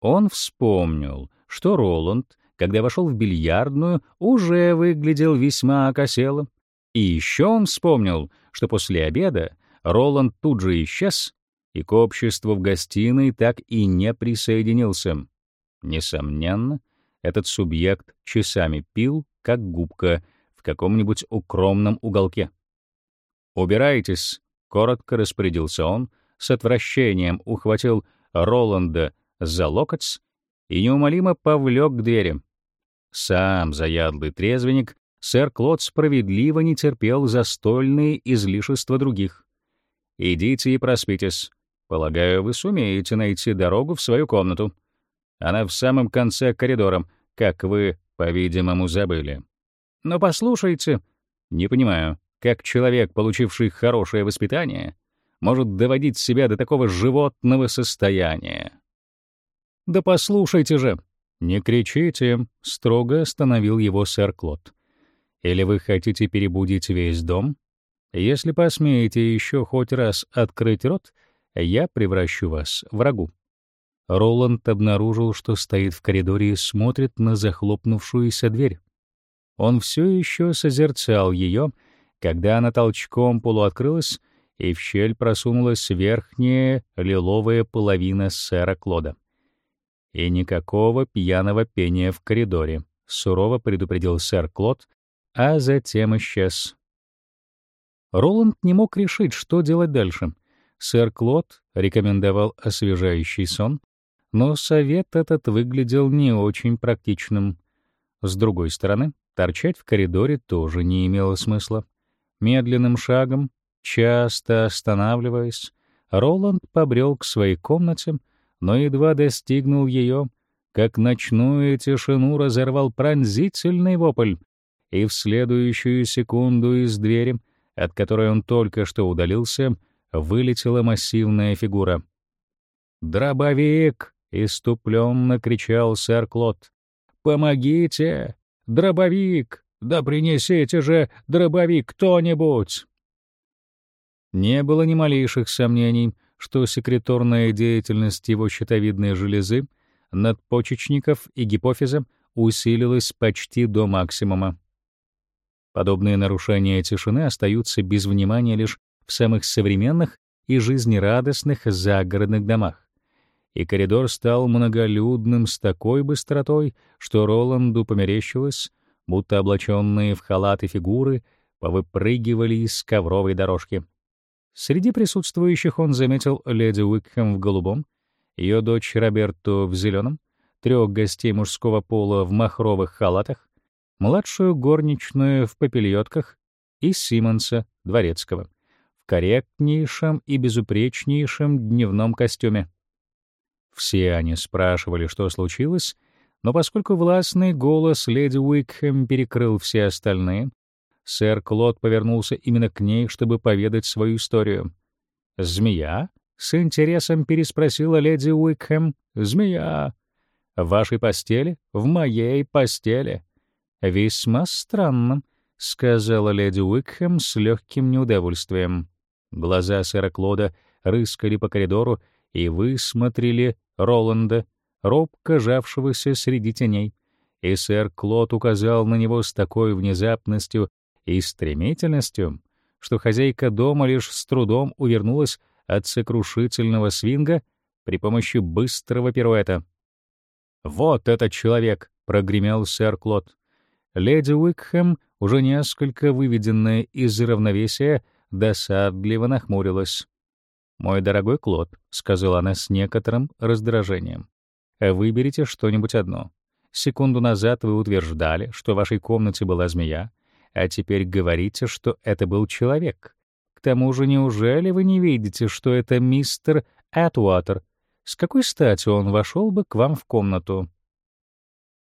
Он вспомнил, что Роланд, когда вошел в бильярдную, уже выглядел весьма окосело. И еще он вспомнил, что после обеда Роланд тут же исчез и к обществу в гостиной так и не присоединился. Несомненно, этот субъект часами пил, как губка, в каком-нибудь укромном уголке. «Убирайтесь», — коротко распорядился он, с отвращением ухватил Роланда за локоть и неумолимо повлек к двери. Сам заядлый трезвенник, сэр Клод справедливо не терпел застольные излишества других. «Идите и проспитесь. Полагаю, вы сумеете найти дорогу в свою комнату. Она в самом конце коридора, как вы, по-видимому, забыли». Но послушайте, не понимаю, как человек, получивший хорошее воспитание, может доводить себя до такого животного состояния. Да послушайте же, не кричите, строго остановил его сэр Клод. Или вы хотите перебудить весь дом? Если посмеете еще хоть раз открыть рот, я превращу вас в врагу. Роланд обнаружил, что стоит в коридоре и смотрит на захлопнувшуюся дверь. Он все еще созерцал ее, когда она толчком полуоткрылась, и в щель просунулась верхняя лиловая половина сэра Клода. И никакого пьяного пения в коридоре, сурово предупредил сэр Клод, а затем исчез. Роланд не мог решить, что делать дальше. Сэр Клод рекомендовал освежающий сон, но совет этот выглядел не очень практичным. С другой стороны, Торчать в коридоре тоже не имело смысла. Медленным шагом, часто останавливаясь, Роланд побрел к своей комнате, но едва достигнул ее, как ночную тишину разорвал пронзительный вопль, и в следующую секунду из двери, от которой он только что удалился, вылетела массивная фигура. «Дробовик!» — иступленно кричал сэр Клод. «Помогите! Дробовик! Да принесите же дробовик кто-нибудь!» Не было ни малейших сомнений, что секреторная деятельность его щитовидной железы, надпочечников и гипофиза усилилась почти до максимума. Подобные нарушения тишины остаются без внимания лишь в самых современных и жизнерадостных загородных домах и коридор стал многолюдным с такой быстротой, что Роланду померещилось, будто облаченные в халаты фигуры повыпрыгивали из ковровой дорожки. Среди присутствующих он заметил леди Уикхэм в голубом, ее дочь Роберту в зеленом, трех гостей мужского пола в махровых халатах, младшую горничную в попельотках и Симонса, дворецкого, корректнейшем и безупречнейшем дневном костюме. Все они спрашивали, что случилось, но поскольку властный голос леди Уикхэм перекрыл все остальные, сэр Клод повернулся именно к ней, чтобы поведать свою историю. «Змея?» — с интересом переспросила леди Уикхэм. «Змея!» В вашей постели? В моей постели. Весьма странно, сказала леди Уикхэм с легким неудовольствием. Глаза сэра Клода рыскали по коридору и высмотрели Роланда, робко жавшегося среди теней. И сэр Клод указал на него с такой внезапностью и стремительностью, что хозяйка дома лишь с трудом увернулась от сокрушительного свинга при помощи быстрого пируэта. «Вот этот человек!» — прогремел сэр Клод. Леди Уикхэм, уже несколько выведенная из равновесия, досадливо нахмурилась. «Мой дорогой Клод», — сказала она с некоторым раздражением, — «выберите что-нибудь одно. Секунду назад вы утверждали, что в вашей комнате была змея, а теперь говорите, что это был человек. К тому же, неужели вы не видите, что это мистер Атуатер? С какой стати он вошел бы к вам в комнату?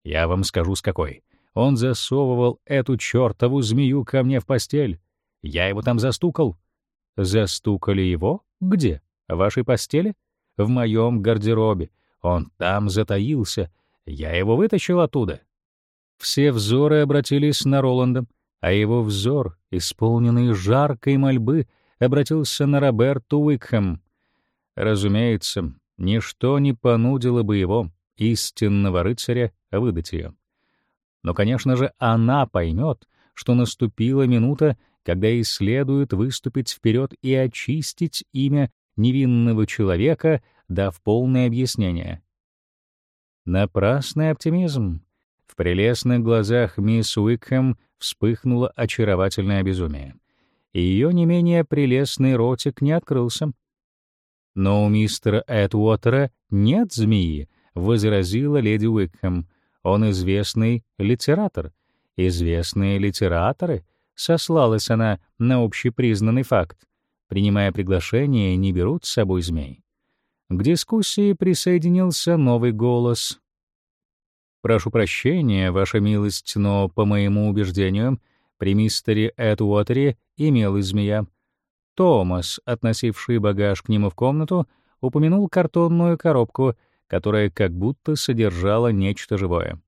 Я вам скажу, с какой. Он засовывал эту чертову змею ко мне в постель. Я его там застукал. Застукали его? Где? В вашей постели? В моем гардеробе. Он там затаился. Я его вытащил оттуда. Все взоры обратились на Роланда а его взор, исполненный жаркой мольбы, обратился на Роберту Уикхэм. Разумеется, ничто не понудило бы его, истинного рыцаря, выдать ее. Но, конечно же, она поймет, что наступила минута, когда ей следует выступить вперед и очистить имя невинного человека, дав полное объяснение. Напрасный оптимизм. В прелестных глазах мисс Уикхэм вспыхнуло очаровательное безумие. И ее не менее прелестный ротик не открылся. «Но у мистера Эдуотера нет змеи», — возразила леди Уикхэм. «Он известный литератор». «Известные литераторы?» — сослалась она на общепризнанный факт. Принимая приглашение, не берут с собой змей. К дискуссии присоединился новый голос. Прошу прощения, ваша милость, но, по моему убеждению, при мистере Эдуотере имелась змея. Томас, относивший багаж к нему в комнату, упомянул картонную коробку, которая как будто содержала нечто живое.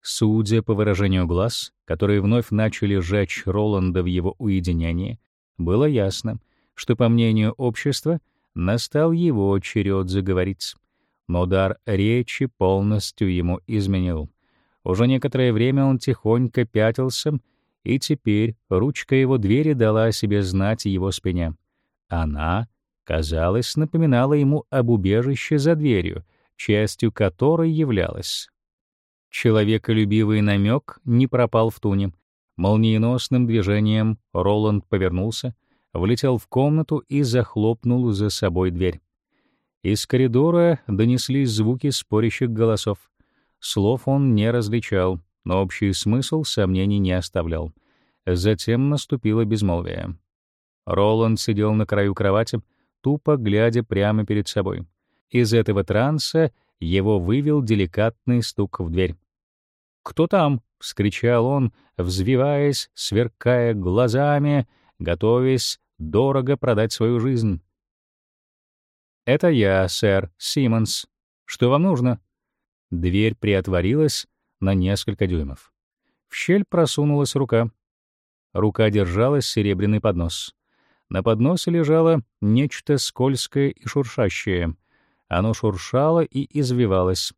Судя по выражению глаз, которые вновь начали сжечь Роланда в его уединении, было ясно, что, по мнению общества, настал его черед заговорить но дар речи полностью ему изменил. Уже некоторое время он тихонько пятился, и теперь ручка его двери дала о себе знать его спине. Она, казалось, напоминала ему об убежище за дверью, частью которой являлась. Человеколюбивый намек не пропал в туне. Молниеносным движением Роланд повернулся, влетел в комнату и захлопнул за собой дверь. Из коридора донеслись звуки спорящих голосов. Слов он не различал, но общий смысл сомнений не оставлял. Затем наступило безмолвие. Роланд сидел на краю кровати, тупо глядя прямо перед собой. Из этого транса его вывел деликатный стук в дверь. «Кто там?» — вскричал он, взвиваясь, сверкая глазами, готовясь дорого продать свою жизнь. «Это я, сэр, Симмонс. Что вам нужно?» Дверь приотворилась на несколько дюймов. В щель просунулась рука. Рука держала серебряный поднос. На подносе лежало нечто скользкое и шуршащее. Оно шуршало и извивалось.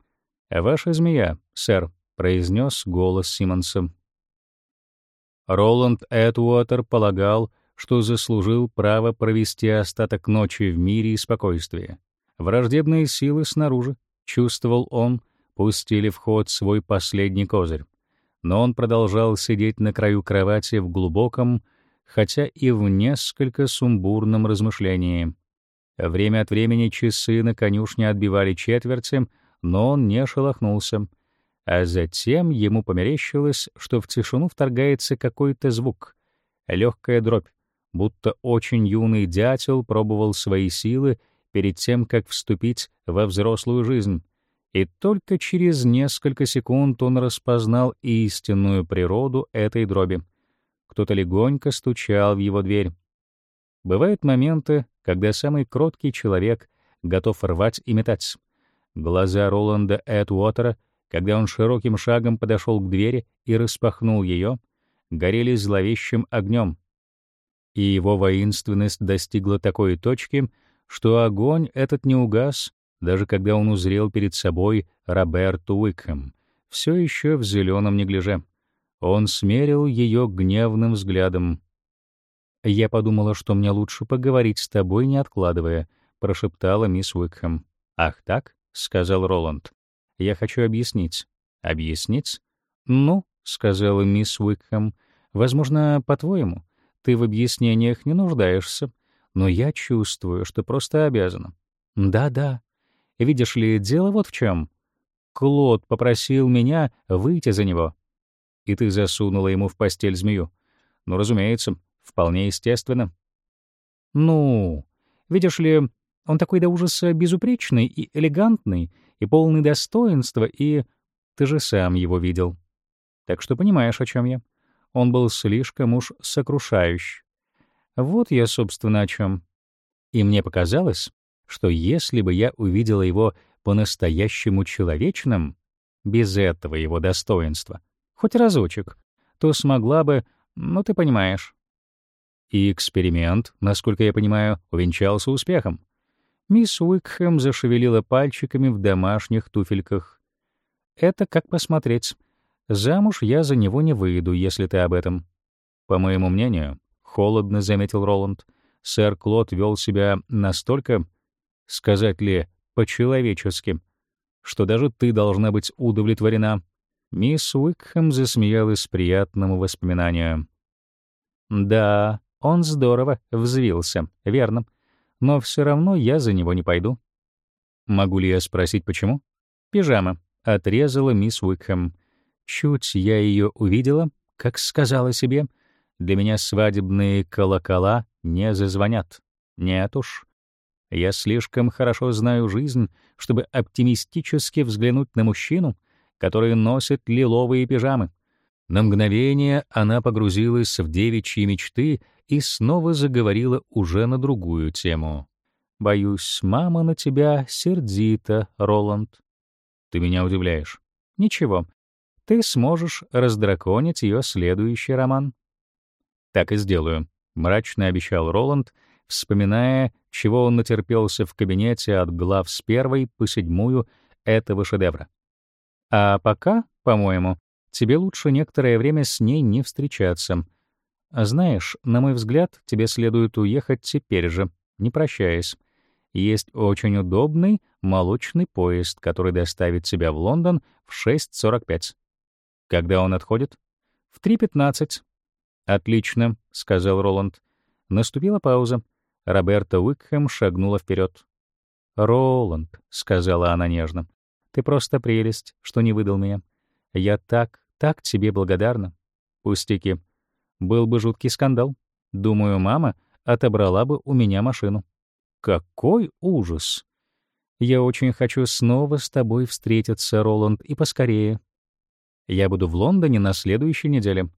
«Ваша змея, сэр», — произнес голос Симмонса. Роланд Эдуотер полагал, что заслужил право провести остаток ночи в мире и спокойствии. Враждебные силы снаружи, чувствовал он, пустили в ход свой последний козырь. Но он продолжал сидеть на краю кровати в глубоком, хотя и в несколько сумбурном размышлении. Время от времени часы на конюшне отбивали четверти, но он не шелохнулся. А затем ему померещилось, что в тишину вторгается какой-то звук, легкая дробь, будто очень юный дятел пробовал свои силы перед тем, как вступить во взрослую жизнь. И только через несколько секунд он распознал истинную природу этой дроби. Кто-то легонько стучал в его дверь. Бывают моменты, когда самый кроткий человек готов рвать и метать. Глаза Роланда Эдуотера, когда он широким шагом подошел к двери и распахнул ее, горели зловещим огнем. И его воинственность достигла такой точки, что огонь этот не угас, даже когда он узрел перед собой Роберту Уикхэм, все еще в зеленом неглиже. Он смерил ее гневным взглядом. «Я подумала, что мне лучше поговорить с тобой, не откладывая», — прошептала мисс Уикхэм. «Ах так?» — сказал Роланд. «Я хочу объяснить». «Объяснить?» «Ну», — сказала мисс Уикхэм, — «возможно, по-твоему, ты в объяснениях не нуждаешься, но я чувствую, что просто обязана». «Да-да. Видишь ли, дело вот в чем. Клод попросил меня выйти за него. И ты засунула ему в постель змею. Ну, разумеется, вполне естественно. Ну, видишь ли, он такой до ужаса безупречный и элегантный, и полный достоинства, и... Ты же сам его видел. Так что понимаешь, о чем я. Он был слишком уж сокрушающий. Вот я, собственно, о чем. И мне показалось, что если бы я увидела его по-настоящему человечным, без этого его достоинства, хоть разочек, то смогла бы, ну ты понимаешь. И эксперимент, насколько я понимаю, увенчался успехом. Мисс Уикхэм зашевелила пальчиками в домашних туфельках. Это как посмотреть. Замуж я за него не выйду, если ты об этом. По моему мнению, холодно заметил Роланд, сэр Клод вел себя настолько, сказать ли, по-человечески, что даже ты должна быть удовлетворена. Мисс Уикхэм засмеялась приятному воспоминанию. Да, он здорово взвился, верно. Но все равно я за него не пойду. Могу ли я спросить, почему? Пижама. Отрезала мисс Уикхэм. Чуть я ее увидела, как сказала себе, для меня свадебные колокола не зазвонят. Нет уж. Я слишком хорошо знаю жизнь, чтобы оптимистически взглянуть на мужчину, который носит лиловые пижамы. На мгновение она погрузилась в девичьи мечты и снова заговорила уже на другую тему. «Боюсь, мама на тебя сердита, Роланд». «Ты меня удивляешь». «Ничего, ты сможешь раздраконить ее следующий роман». «Так и сделаю», — мрачно обещал Роланд, вспоминая, чего он натерпелся в кабинете от глав с первой по седьмую этого шедевра. А пока, по-моему, тебе лучше некоторое время с ней не встречаться. Знаешь, на мой взгляд, тебе следует уехать теперь же, не прощаясь. Есть очень удобный молочный поезд, который доставит тебя в Лондон в 6.45. Когда он отходит? В 3.15. Отлично, сказал Роланд. Наступила пауза. Роберта Уикхэм шагнула вперед. «Роланд», — сказала она нежно, ты просто прелесть, что не выдал меня. Я так, так тебе благодарна. Пустяки. Был бы жуткий скандал. Думаю, мама отобрала бы у меня машину. Какой ужас! Я очень хочу снова с тобой встретиться, Роланд, и поскорее. Я буду в Лондоне на следующей неделе.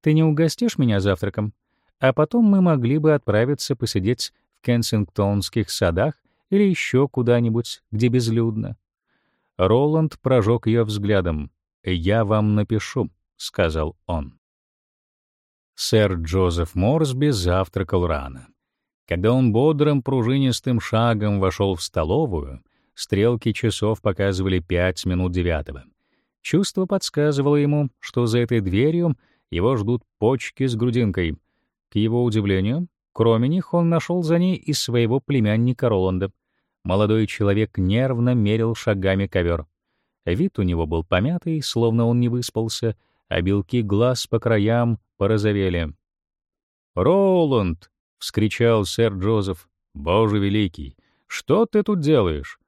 Ты не угостишь меня завтраком? А потом мы могли бы отправиться посидеть в Кенсингтонских садах или еще куда-нибудь, где безлюдно. Роланд прожег ее взглядом. «Я вам напишу», — сказал он. Сэр Джозеф Морсби завтракал рано. Когда он бодрым пружинистым шагом вошел в столовую, стрелки часов показывали пять минут девятого. Чувство подсказывало ему, что за этой дверью его ждут почки с грудинкой. К его удивлению, кроме них он нашел за ней и своего племянника Роланда. Молодой человек нервно мерил шагами ковер. Вид у него был помятый, словно он не выспался, а белки глаз по краям порозовели. «Роланд!» — вскричал сэр Джозеф. «Боже великий! Что ты тут делаешь?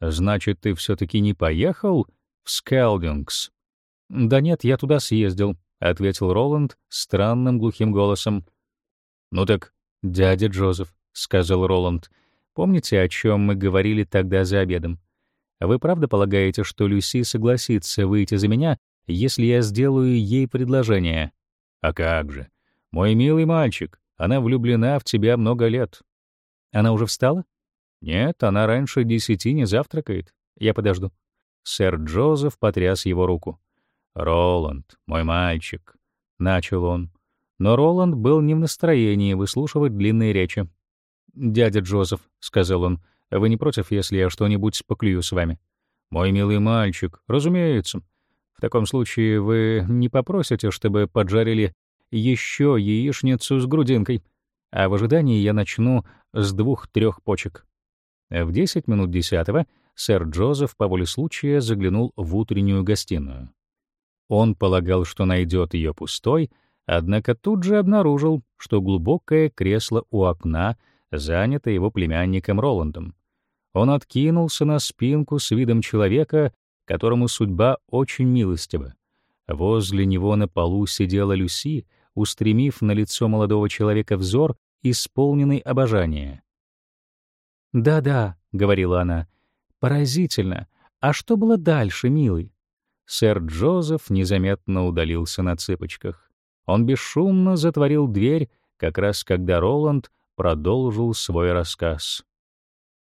Значит, ты все-таки не поехал в Скалдингс?» «Да нет, я туда съездил», — ответил Роланд странным глухим голосом. «Ну так, дядя Джозеф», — сказал Роланд, — Помните, о чем мы говорили тогда за обедом? Вы правда полагаете, что Люси согласится выйти за меня, если я сделаю ей предложение? А как же? Мой милый мальчик, она влюблена в тебя много лет. Она уже встала? Нет, она раньше десяти не завтракает. Я подожду». Сэр Джозеф потряс его руку. «Роланд, мой мальчик», — начал он. Но Роланд был не в настроении выслушивать длинные речи. «Дядя Джозеф», — сказал он, — «вы не против, если я что-нибудь поклюю с вами?» «Мой милый мальчик, разумеется. В таком случае вы не попросите, чтобы поджарили еще яичницу с грудинкой, а в ожидании я начну с двух-трех почек». В 10 минут десятого сэр Джозеф по воле случая заглянул в утреннюю гостиную. Он полагал, что найдет ее пустой, однако тут же обнаружил, что глубокое кресло у окна занято его племянником Роландом. Он откинулся на спинку с видом человека, которому судьба очень милостива. Возле него на полу сидела Люси, устремив на лицо молодого человека взор, исполненный обожания. «Да-да», — говорила она, — «поразительно. А что было дальше, милый?» Сэр Джозеф незаметно удалился на цыпочках. Он бесшумно затворил дверь, как раз когда Роланд продолжил свой рассказ.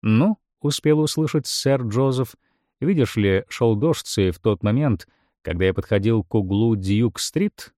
«Ну», — успел услышать сэр Джозеф, — «видишь ли, шел дождь, и в тот момент, когда я подходил к углу Дьюк-стрит,